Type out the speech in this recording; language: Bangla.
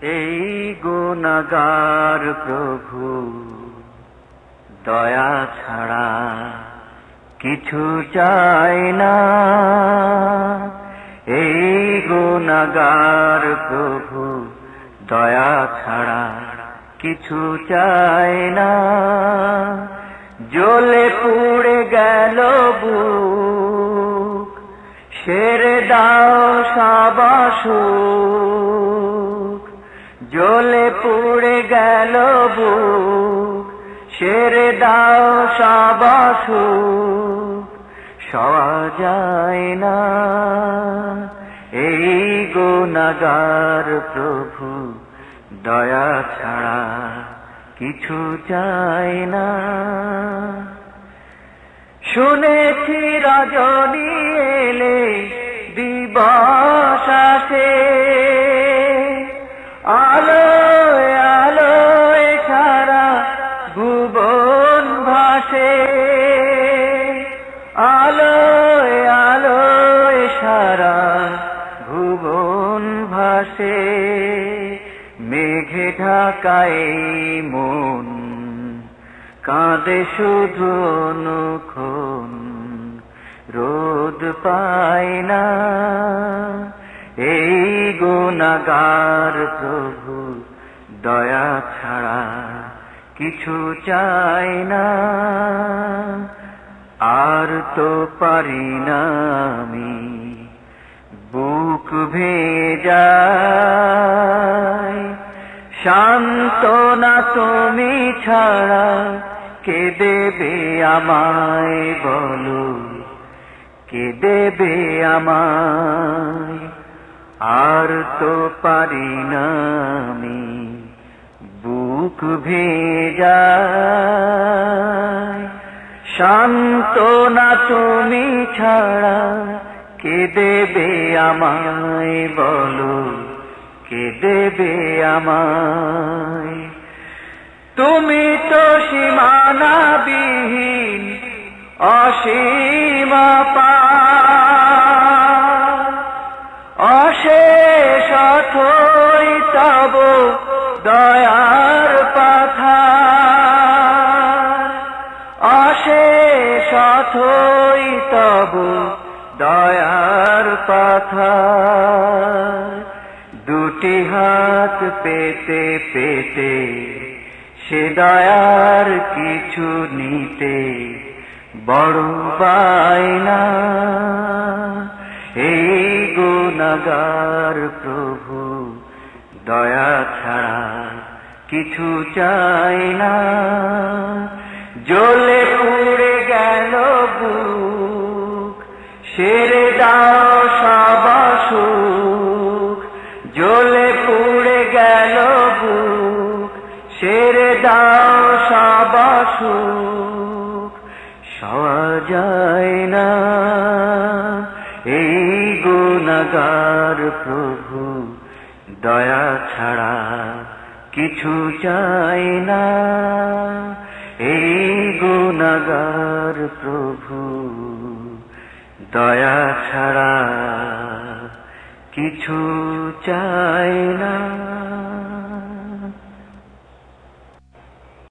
এই গুণাগার প্রভু, দয়া ছাড়া কিছু চাই না। এই গুণাগার প্রভু, দয়া ছাড়া কিছু চাই না। জ্বলে পুড়ে গেল বুক, সেরে দাও সাবাসুক। জ্বলে পুড়ে গেল বুক। সেরে দাও সাবাসুক সওয়া যায় না। এই গুণাগার প্রভু, দয়া ছাড়া কিছু চাই না। শুনেছি রজনী এলে দিবস ভুবন ভাসে, মেঘে ঢাকায় মন। কাঁদে শুধু অনুক্ষণ, রোদ পায় না। এই গুণাগার প্রভু দয়া ছাড়া কিছু চাই না। আর তো পারি না। ভেজায় শান্তনা তুমি ছাড়া কে দেবে আমায় বলো? কে দেবে আমায়? আর তো পারি না আমি, বুক ভেজায় শান্তনা তুমি ছাড়া কে দেবে আমায় বলো? কে দেবে আমায়? তুমি তো সীমানাবিহীন, অসীমা অশেষ অথই তব দয়ার পাথা অশেষ অথই তব দয়ার পাথা দুটি হাত পেতে পেতে সে দয়ার কিছু নিতে বড় বায়না এই গুণাগার প্রভু দয়া ছাড়া কিছু চাই না। জ্বলে সেরে দাও সবাসুক জ্বলে পুড়ে গেল বুক। সেরে দাও সবাসুক সওয়া না এই গুণাগার প্রভু। দয়া ছাড়া কিছু চাই না। এই গুণাগার প্রভু। দয়া ছাড়া কিছু চাই না।